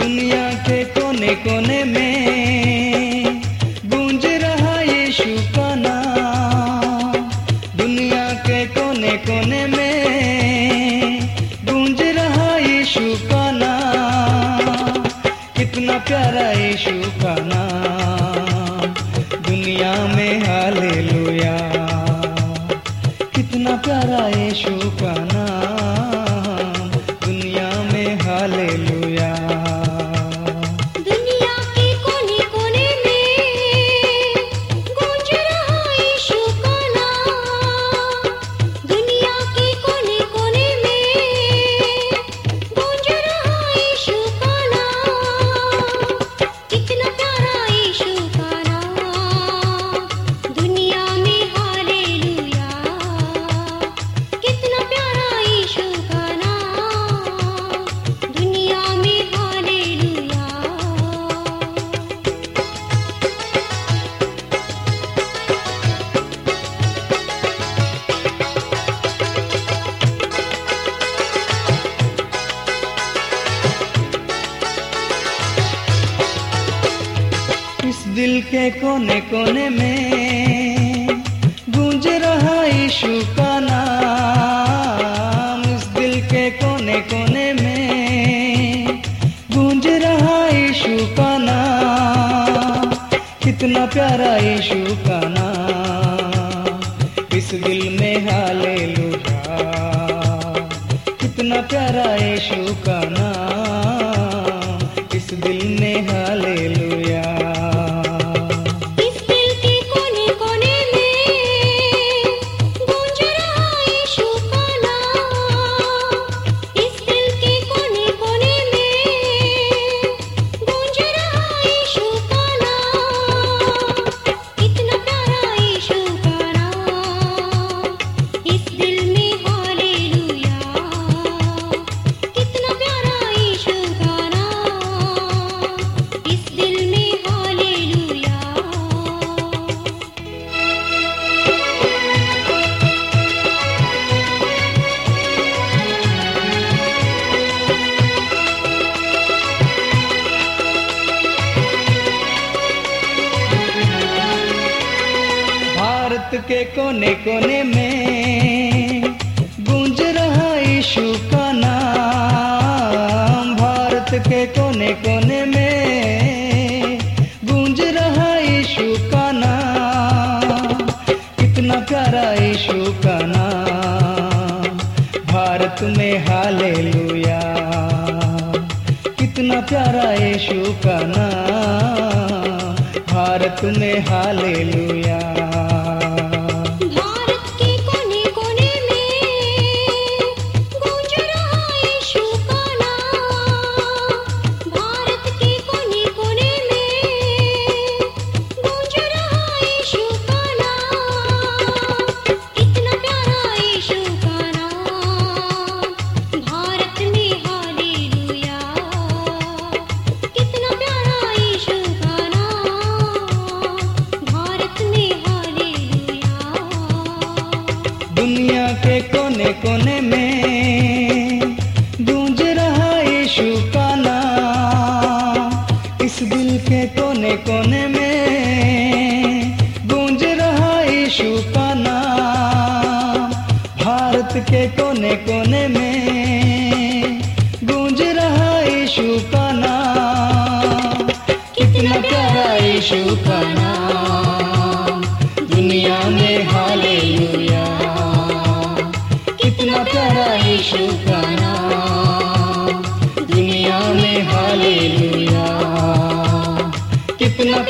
दुनिया के कोने कोने में गूंज रहा यीशु का नाम। दुनिया के कोने कोने में गूंज रहा यीशु का नाम। कितना प्यारा यीशु का नाम। दुनिया में दिल के कोने कोने में गूंज रहा यीशु का नाम। इस दिल के कोने कोने में गूंज रहा यीशु का नाम। कितना प्यारा यीशु का नाम। इस दिल में हालेलुया। कितना प्यारा यीशु का नाम। इस दिल में हालेलुया के कोने कोने में गूंज रहा यीशु का नाम। भारत के कोने कोने में गूंज रहा यीशु का नाम। कितना प्यारा यीशु का नाम। भारत में हालेलुया। कितना प्यारा यीशु का नाम। भारत में हालेलुया। कोने कोने में गूंज रहा यीशु का नाम। इस दिल के कोने कोने में गूंज रहा यीशु का नाम। भारत के कोने कोने में गूंज रहा यीशु का नाम। कितना प्यारा यीशु का नाम नाम दुनिया में कितना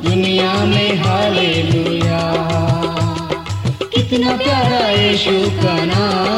दुनिया में कितना प्यारा यीशु का नाम।